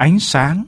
ánh sáng.